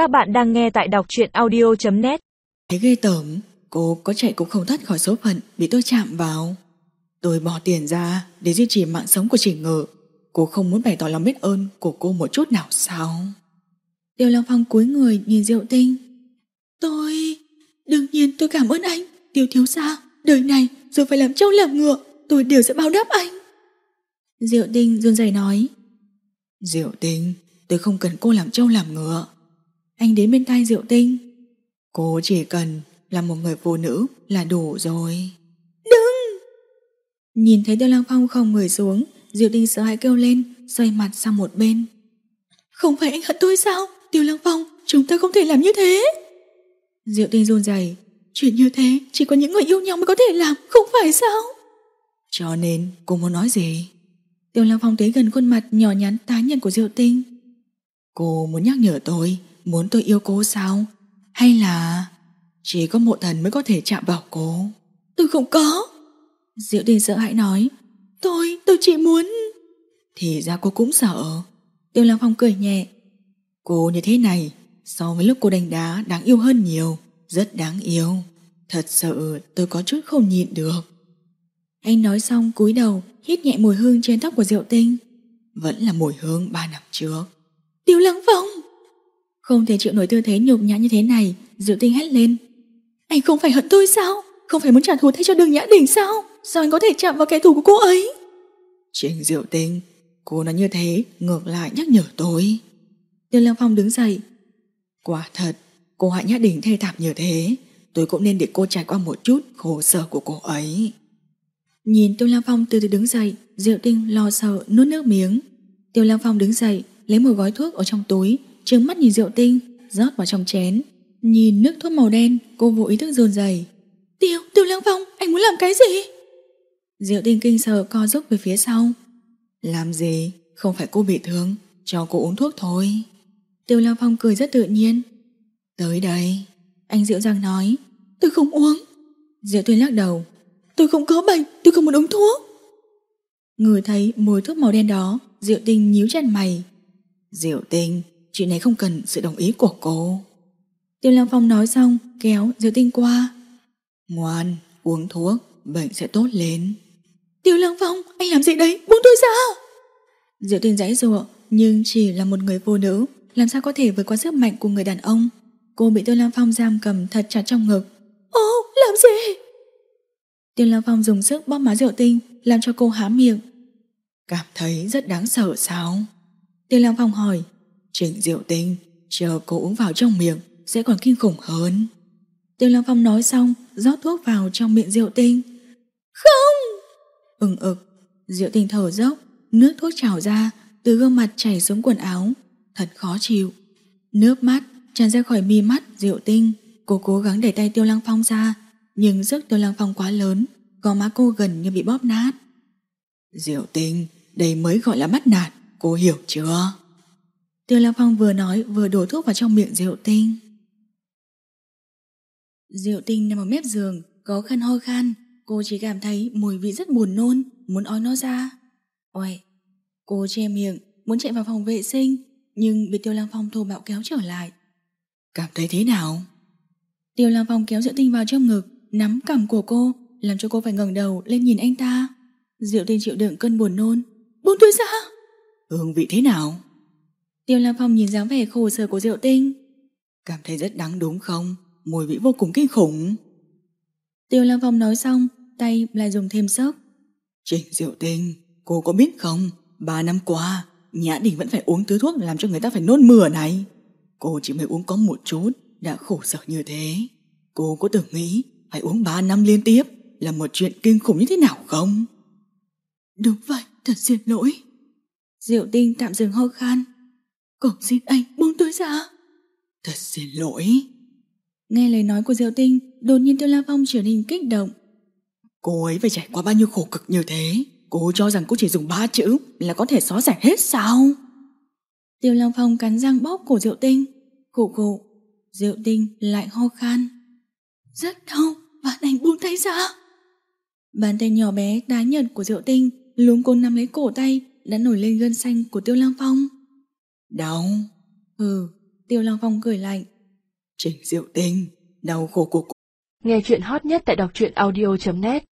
Các bạn đang nghe tại đọc truyện audio.net Thấy ghê tởm, cô có chạy cũng không thoát khỏi số phận bị tôi chạm vào. Tôi bỏ tiền ra để duy trì mạng sống của chị Ngự. Cô không muốn bày tỏ lòng biết ơn của cô một chút nào sao? Tiêu Long Phong cúi người nhìn Diệu Tinh. Tôi... Đương nhiên tôi cảm ơn anh, Tiêu Thiếu Gia. Đời này dù phải làm trâu làm ngựa, tôi đều sẽ báo đáp anh. Diệu Tinh run rẩy nói. Diệu Tinh, tôi không cần cô làm trâu làm ngựa. Anh đến bên tai Diệu Tinh. Cô chỉ cần là một người phụ nữ là đủ rồi. Đừng! Nhìn thấy Tiêu Lăng Phong không người xuống, Diệu Tinh sợ hãi kêu lên, xoay mặt sang một bên. Không phải anh hận tôi sao? Tiêu Lăng Phong, chúng ta không thể làm như thế. Diệu Tinh run rẩy, chuyện như thế chỉ có những người yêu nhau mới có thể làm, không phải sao? Cho nên cô muốn nói gì? Tiêu Lăng Phong tới gần khuôn mặt nhỏ nhắn tái nhợt của Diệu Tinh. Cô muốn nhắc nhở tôi, muốn tôi yêu cô sao? Hay là chỉ có mộ thần mới có thể chạm vào cô? Tôi không có. Diệu Tinh sợ hãi nói. Tôi, tôi chỉ muốn... Thì ra cô cũng sợ. Tiêu Lăng Phong cười nhẹ. Cô như thế này, so với lúc cô đánh đá đáng yêu hơn nhiều, rất đáng yêu. Thật sự tôi có chút không nhịn được. Anh nói xong cúi đầu hít nhẹ mùi hương trên tóc của Diệu Tinh. Vẫn là mùi hương ba năm trước. Tiêu Lăng Phong! Không thể chịu nổi tư thế nhục nhã như thế này, Diệu Tinh hét lên. Anh không phải hận tôi sao? Không phải muốn trả thù thay cho đường Nhã Đình sao? Sao anh có thể chạm vào kẻ thù của cô ấy? Trình Diệu Tinh, cô nói như thế ngược lại nhắc nhở tôi. Tiêu Lăng Phong đứng dậy. Quả thật, cô hại Nhã Đình thê thảm như thế, tôi cũng nên để cô trải qua một chút khổ sở của cô ấy. Nhìn Tiêu Lăng Phong từ từ đứng dậy, Diệu Tinh lo sợ nuốt nước miếng. Tiêu Lăng Phong đứng dậy, lấy một gói thuốc ở trong túi, trừng mắt nhìn rượu Tinh, rót vào trong chén. Nhìn nước thuốc màu đen, cô vô ý thức rồn rẩy. Tiêu, Tiêu Lăng Phong, anh muốn làm cái gì? Diệu Tinh kinh sợ co rúc về phía sau. Làm gì? Không phải cô bị thương, cho cô uống thuốc thôi. Tiêu Lăng Phong cười rất tự nhiên. Tới đây, anh dịu dàng nói. Tôi không uống. Diệu Tinh lắc đầu. Tôi không có bệnh, tôi không muốn uống thuốc. Người thấy mùi thuốc màu đen đó, Diệu Tinh nhíu chặt mày. Diệu Tinh, chuyện này không cần sự đồng ý của cô. Tiêu Lăng Phong nói xong, kéo Diêu Tinh qua. Ngoan, uống thuốc, bệnh sẽ tốt lên. Tiêu Lăng Phong, anh làm gì đấy, buông tôi ra. Diệu Tinh giãy giụa, nhưng chỉ là một người phụ nữ, làm sao có thể vượt qua sức mạnh của người đàn ông. Cô bị Tiêu Lăng Phong giam cầm thật chặt trong ngực. Ô, làm gì? Tiêu Lăng Phong dùng sức bóp má Diệu Tinh, làm cho cô há miệng. Cảm thấy rất đáng sợ sao? Tiêu Lăng Phong hỏi. Trịnh Diệu Tinh, chờ cô uống vào trong miệng, sẽ còn kinh khủng hơn. Tiêu Lăng Phong nói xong, rót thuốc vào trong miệng Diệu Tinh. Không! Ừng ực, Diệu Tinh thở dốc, nước thuốc trào ra, từ gương mặt chảy xuống quần áo. Thật khó chịu. Nước mắt tràn ra khỏi mi mắt Diệu Tinh. Cô cố gắng đẩy tay Tiêu Lăng Phong ra, nhưng sức Tiêu Lăng Phong quá lớn, gò má cô gần như bị bóp nát. Diệu Tinh, đây mới gọi là bắt nạt, cô hiểu chưa? Tiêu Lăng Phong vừa nói vừa đổ thuốc vào trong miệng Diệu Tinh. Diệu Tinh nằm ở mép giường, có khăn ho khan, cô chỉ cảm thấy mùi vị rất buồn nôn, muốn ói nó ra. Ôi, cô che miệng, muốn chạy vào phòng vệ sinh, nhưng bị Tiêu Lăng Phong thô bạo kéo trở lại. Cảm thấy thế nào? Tiêu Lăng Phong kéo Diệu Tinh vào trong ngực, nắm cằm của cô, làm cho cô phải ngẩng đầu lên nhìn anh ta. Diệu Tinh chịu đựng cơn buồn nôn. Buông tôi ra! Hương vị thế nào? Tiêu Lam Phong nhìn dáng vẻ khổ sở của Diệu Tinh. Cảm thấy rất đáng đúng không? Mùi vị vô cùng kinh khủng. Tiêu Lam Phong nói xong, tay lại dùng thêm sức. Trịnh Diệu Tinh, cô có biết không? Ba năm qua, Nhã Đình vẫn phải uống thứ thuốc làm cho người ta phải nôn mửa này. Cô chỉ mới uống có một chút, đã khổ sở như thế. Cô có từng nghĩ phải uống ba năm liên tiếp là một chuyện kinh khủng như thế nào không? Đúng vậy, thật xin lỗi. Diệu Tinh tạm dừng ho khan. Cầu xin anh buông tôi ra. Thật xin lỗi. Nghe lời nói của Diệu Tinh, đột nhiên Tiêu La Phong trở nên kích động. Cô ấy phải trải qua bao nhiêu khổ cực như thế, cô cho rằng cô chỉ dùng ba chữ là có thể xóa giải hết sao? Tiêu Long Phong cắn răng bóp cổ Diệu Tinh, khổ khổ. Diệu Tinh lại ho khan. Rất đau, bạn anh buông tay ra. Bàn tay nhỏ bé đá nhật của Diệu Tinh luống cô nắm lấy cổ tay đã nổi lên gân xanh của Tiêu Lang Phong. Đau. Ừ, Tiêu Lăng Phong cười lạnh. Trình Diệu Tinh, đau khổ của cô. Nghe chuyện hot nhất tại đọc truyện audio.net